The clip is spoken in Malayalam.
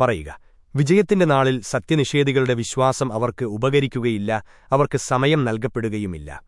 പറയുക വിജയത്തിന്റെ നാളിൽ സത്യനിഷേധികളുടെ വിശ്വാസം അവർക്ക് ഉപകരിക്കുകയില്ല അവർക്ക് സമയം നൽകപ്പെടുകയുമില്ല.